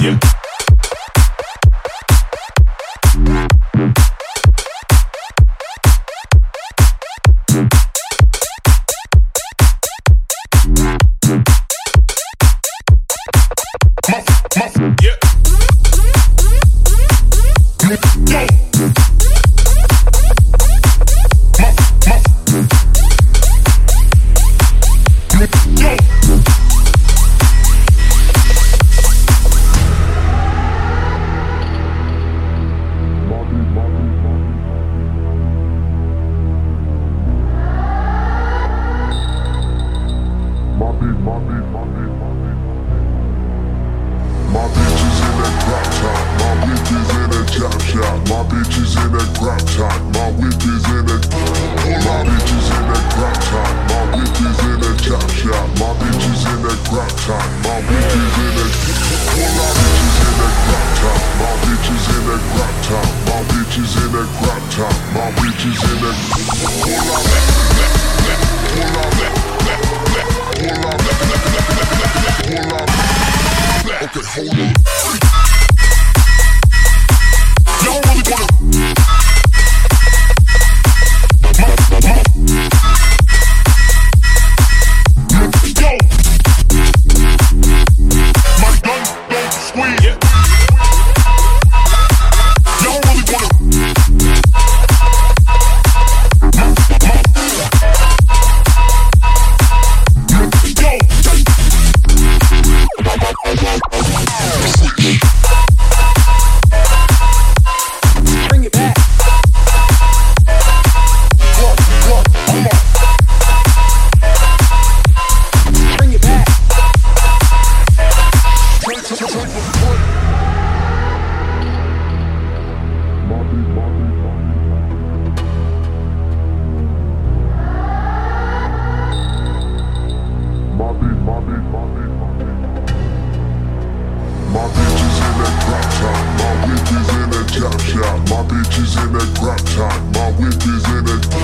Yeah. Just My bitch is in a crop top. My whip is in that.